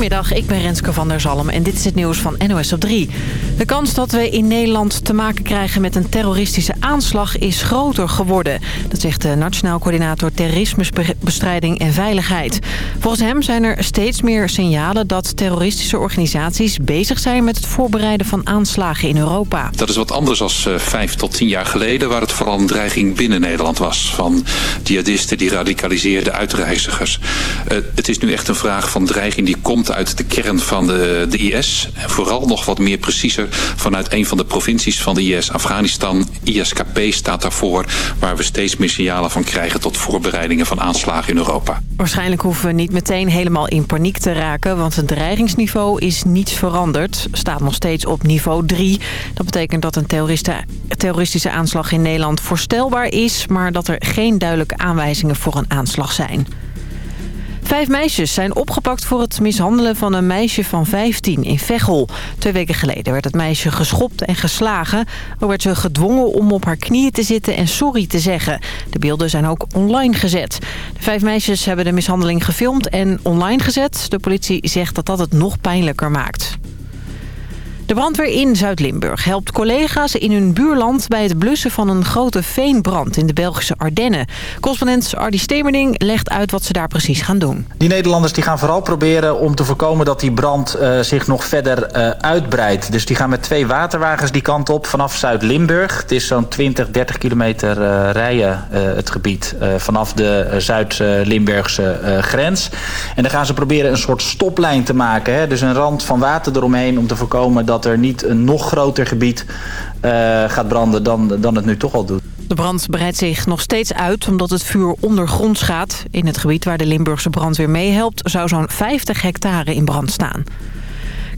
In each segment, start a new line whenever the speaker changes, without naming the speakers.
Goedemiddag, ik ben Renske van der Zalm en dit is het nieuws van NOS op 3. De kans dat we in Nederland te maken krijgen met een terroristische aanslag is groter geworden. Dat zegt de Nationaal Coördinator Terrorismebestrijding en Veiligheid. Volgens hem zijn er steeds meer signalen dat terroristische organisaties bezig zijn met het voorbereiden van aanslagen in Europa.
Dat is wat anders dan uh, vijf tot tien jaar geleden, waar het vooral een dreiging binnen Nederland was. Van jihadisten die radicaliseerden uitreizigers. Uh, het is nu echt een vraag van dreiging die komt uit de kern van de, de IS. En vooral nog wat meer preciezer vanuit een van de provincies van de IS, Afghanistan. ISKP staat daarvoor, waar we steeds meer signalen van krijgen tot voorbereidingen van aanslagen in Europa.
Waarschijnlijk hoeven we niet meteen helemaal in paniek te raken, want het dreigingsniveau is niets veranderd. Staat nog steeds op niveau 3. Dat betekent dat een terroristische aanslag in Nederland voorstelbaar is, maar dat er geen duidelijke aanwijzingen voor een aanslag zijn. Vijf meisjes zijn opgepakt voor het mishandelen van een meisje van 15 in Veghel. Twee weken geleden werd het meisje geschopt en geslagen. Ook werd ze gedwongen om op haar knieën te zitten en sorry te zeggen. De beelden zijn ook online gezet. De vijf meisjes hebben de mishandeling gefilmd en online gezet. De politie zegt dat dat het nog pijnlijker maakt. De brandweer in Zuid-Limburg helpt collega's in hun buurland... bij het blussen van een grote veenbrand in de Belgische Ardennen. Correspondent Ardi Stemerding legt uit wat ze daar precies gaan doen.
Die Nederlanders die gaan vooral proberen om te voorkomen... dat die brand uh, zich nog verder uh, uitbreidt. Dus die gaan met twee waterwagens die kant op vanaf Zuid-Limburg. Het is zo'n 20, 30 kilometer uh, rijden het gebied... vanaf de Zuid-Limburgse grens. En dan gaan ze proberen een soort stoplijn te maken. Hè? Dus een rand van water eromheen om te voorkomen... dat dat er niet een nog groter gebied uh, gaat branden dan, dan het nu toch al doet.
De brand breidt zich nog steeds uit omdat het vuur ondergronds gaat. In het gebied waar de Limburgse brandweer meehelpt zou zo'n 50 hectare in brand staan.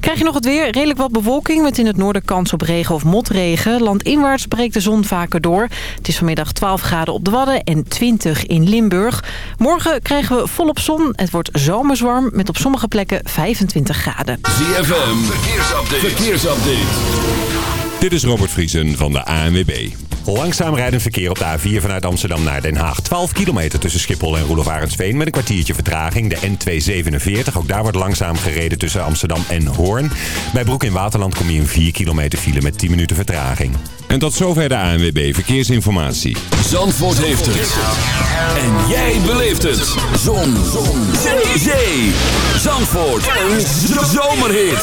Krijg je nog het weer? Redelijk wat bewolking met in het noorden kans op regen of motregen. Landinwaarts breekt de zon vaker door. Het is vanmiddag 12 graden op de Wadden en 20 in Limburg. Morgen krijgen we volop zon. Het wordt zomerswarm met op sommige plekken 25 graden.
ZFM, verkeersupdate. verkeersupdate.
Dit is Robert Vriesen van de ANWB. Langzaam rijdend verkeer op de A4 vanuit Amsterdam naar Den Haag. 12 kilometer tussen Schiphol en Roelof Arendsveen met een kwartiertje vertraging. De N247, ook daar wordt langzaam gereden tussen Amsterdam en Hoorn. Bij Broek in Waterland kom je in 4 kilometer file met 10 minuten vertraging. En tot zover de ANWB Verkeersinformatie.
Zandvoort heeft het. En jij beleeft het. Zon. Zon. Zee. Zee. Zandvoort. Een zomerhit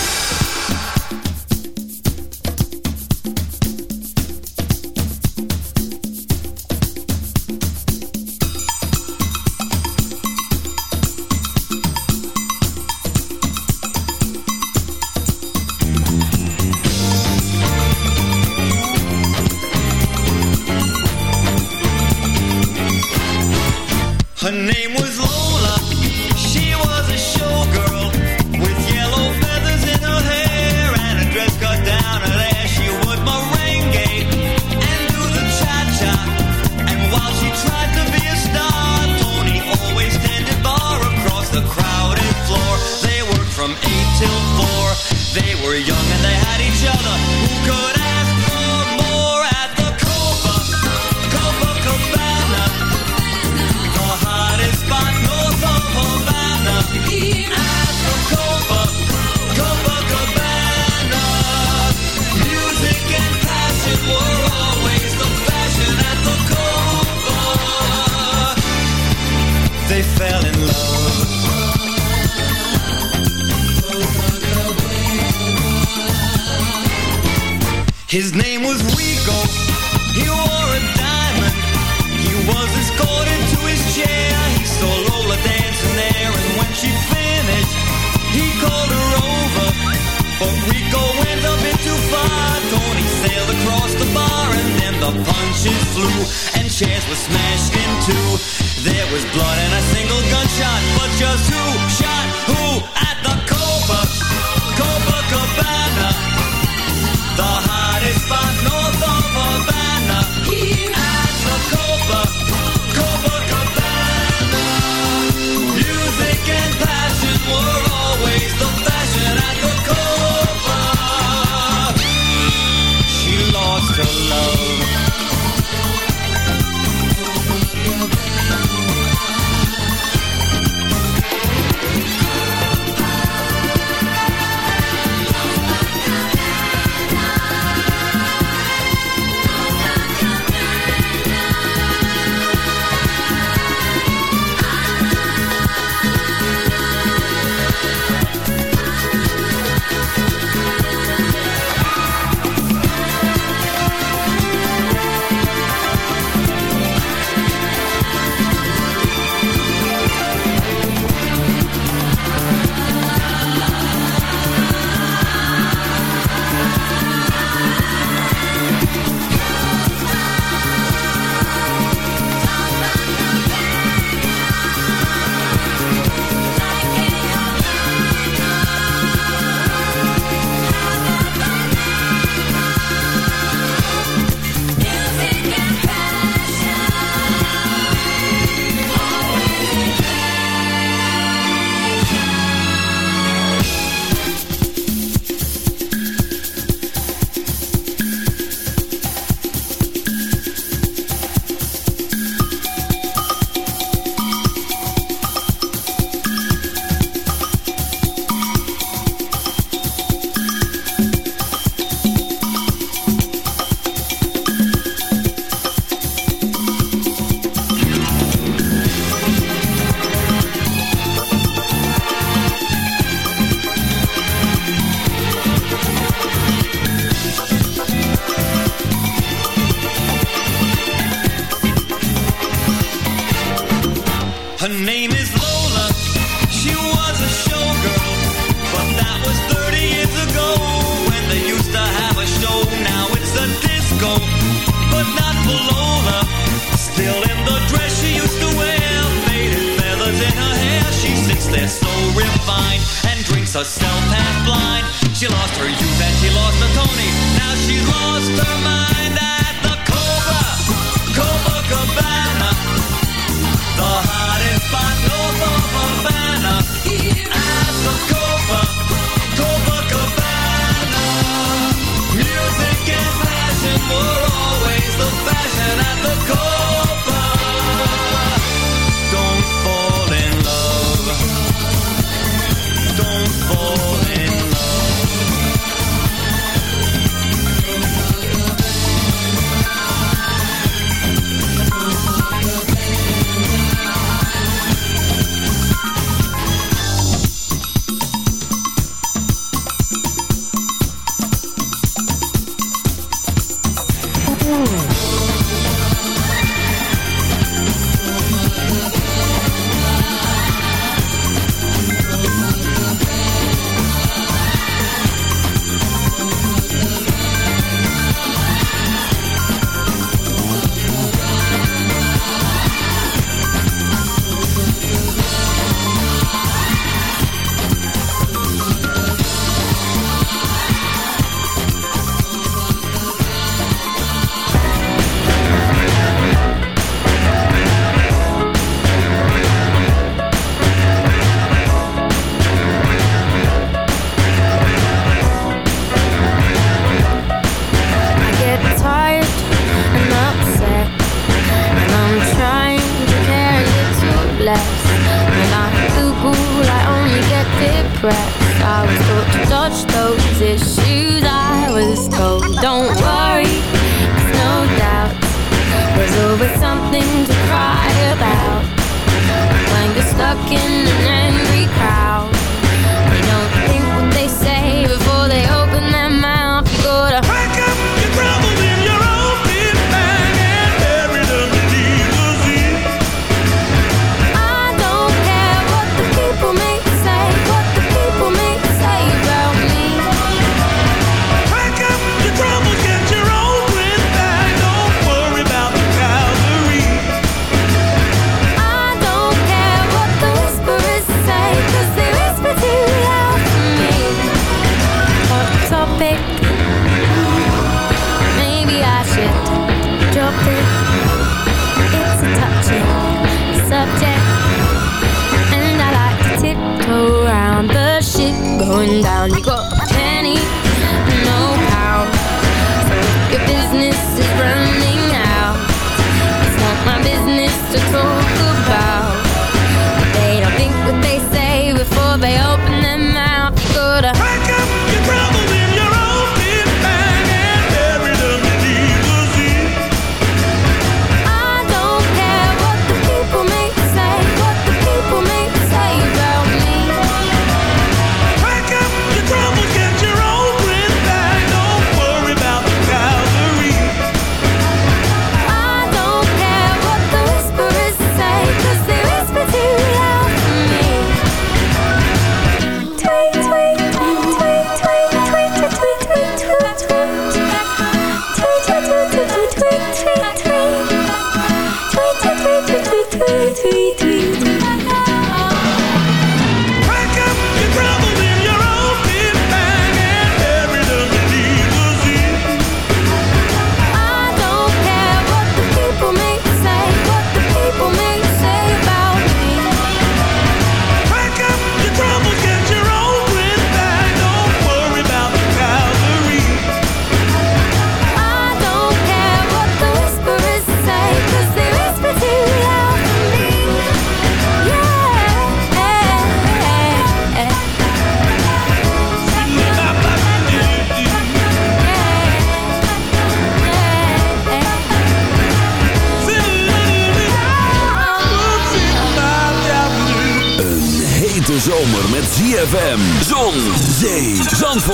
There was blood and a single gunshot, but just who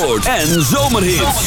en zomerhits.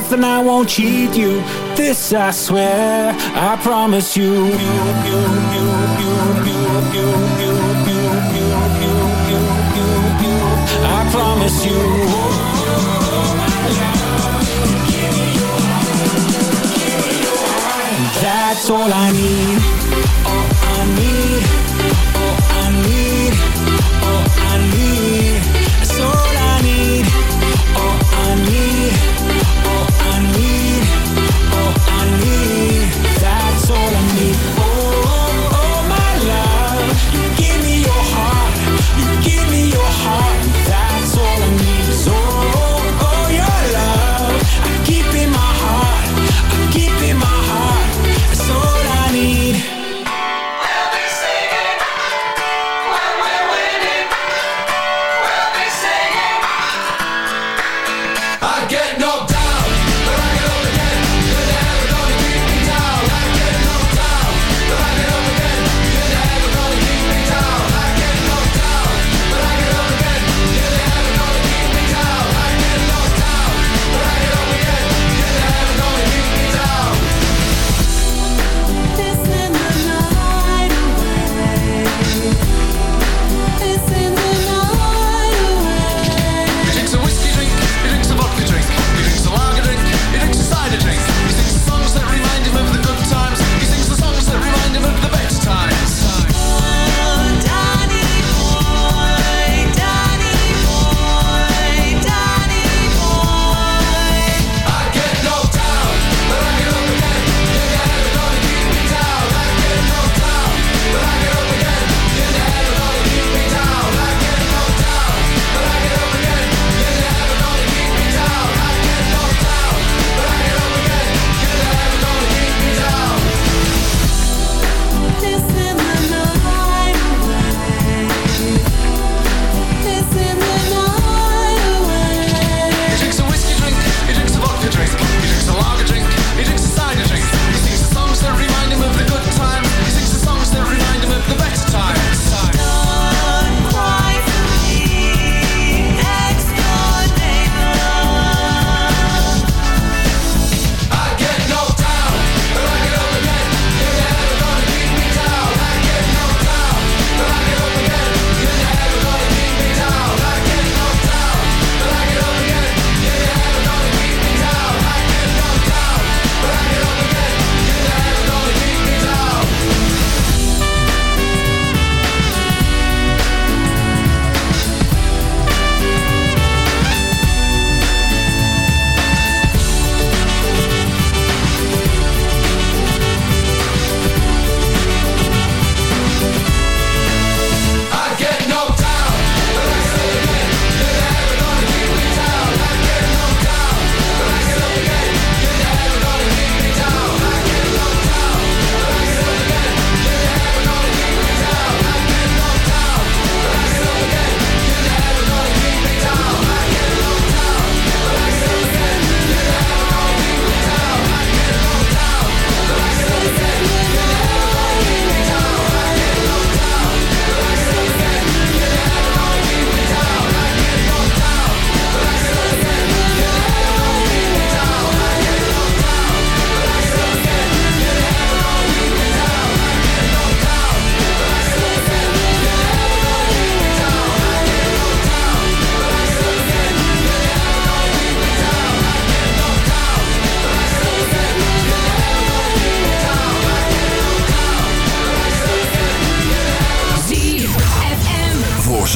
nothing, I won't cheat you. This I swear, I promise you. you, you, you, you, you, you, you. I promise you. That's all I need. All I need. All I need. All I need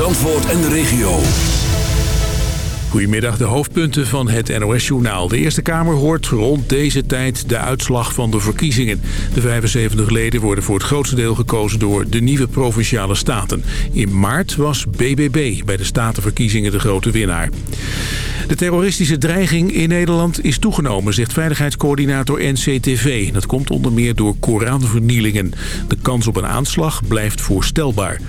Zandvoort en de regio.
Goedemiddag, de hoofdpunten van het NOS-journaal. De Eerste Kamer hoort rond deze tijd de uitslag van de verkiezingen. De 75 leden worden voor het grootste deel gekozen door de nieuwe Provinciale Staten. In maart was BBB bij de Statenverkiezingen de grote winnaar. De terroristische dreiging in Nederland is toegenomen, zegt veiligheidscoördinator NCTV. Dat komt onder meer door Koranvernielingen. De kans op een aanslag blijft voorstelbaar.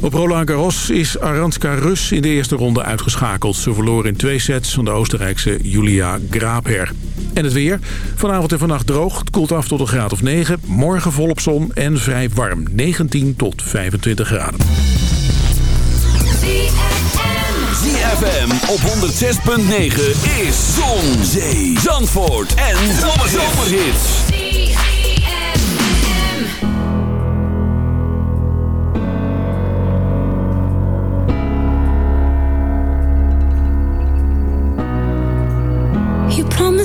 Op Roland Garros is Aranska Rus in de eerste ronde uitgeschakeld. Ze verloor in twee sets van de Oostenrijkse Julia Graapher. En het weer. Vanavond en vannacht droog. Het koelt af tot een graad of 9. Morgen volop zon en vrij warm. 19 tot 25 graden.
ZFM op 106.9 is Zon, Zee, Zandvoort en Zomerhits.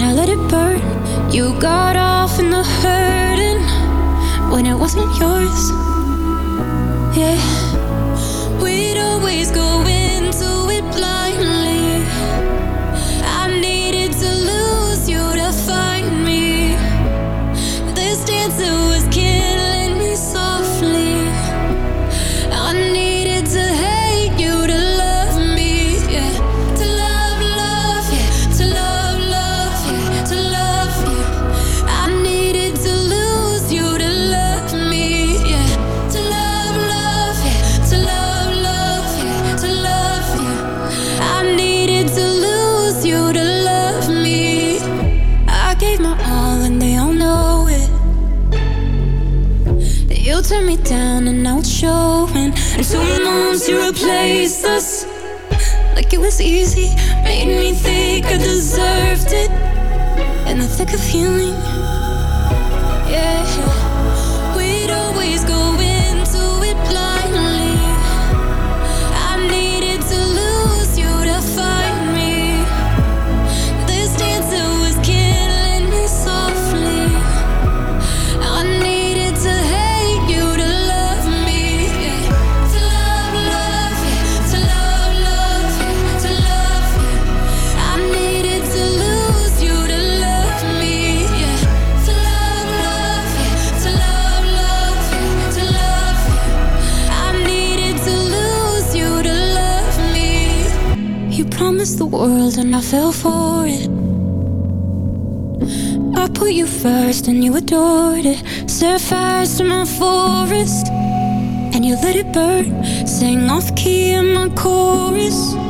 and I let it burn. You got off in the hurting when it wasn't yours. Yeah, we'd always go into bird sang off key in my chorus.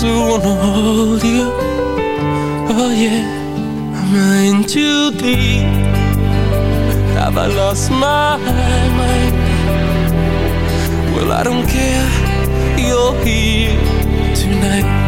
just wanna hold you Oh yeah I'm I in too deep? Have I lost my mind? Well I don't care You're here tonight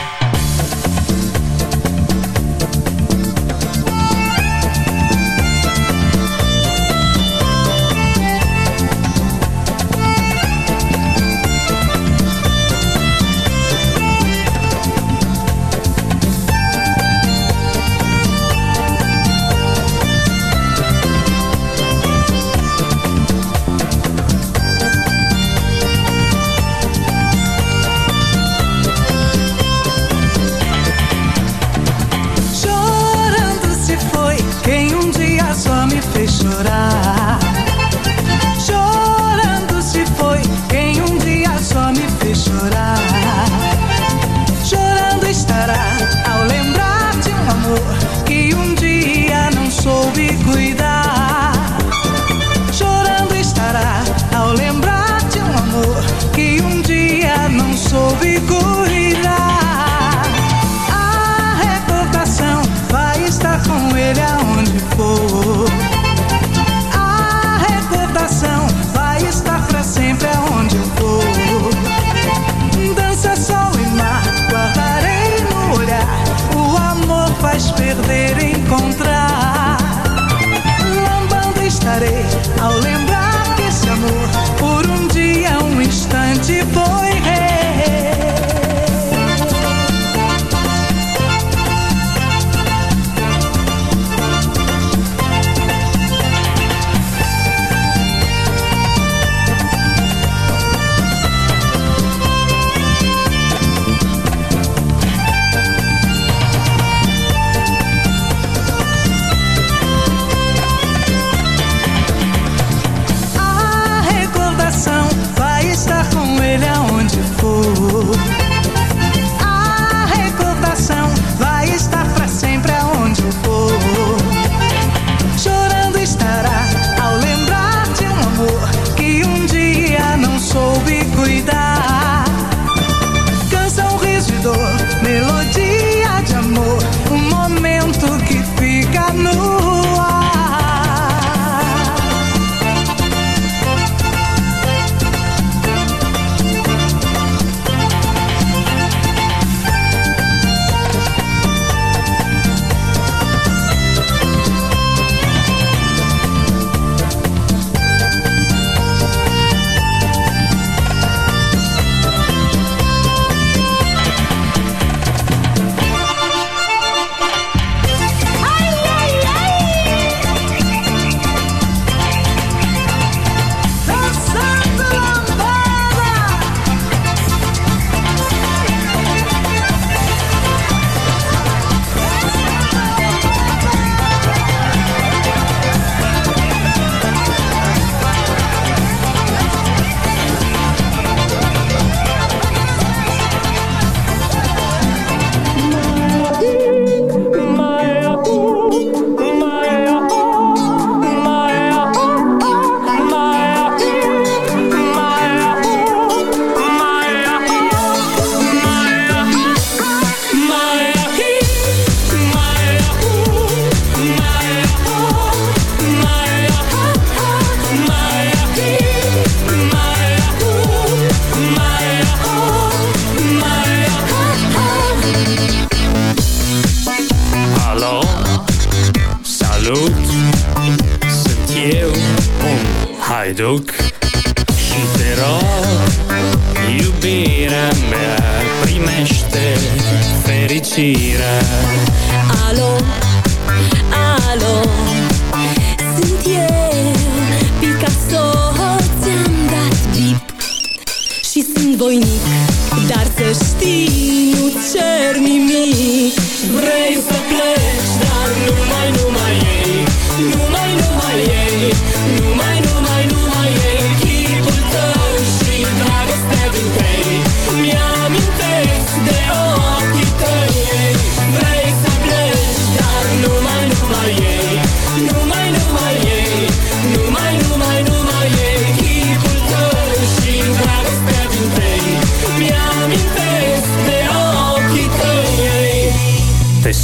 duc Și te rog, iubirea mea Primește eh,
fericirea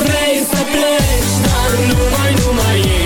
Vrei să pleci, dar numai, numai ei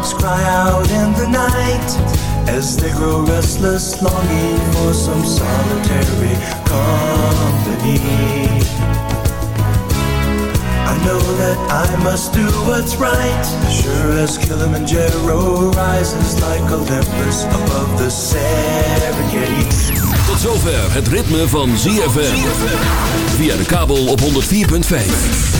Dogs cry out in the night as they grow restless, longing for some solitary company. I know that I must do what's right, sure as Kilimanjaro rises like Olympus above the Serengeti.
Tot zover het ritme van ZFM. Via de kabel op 104.5.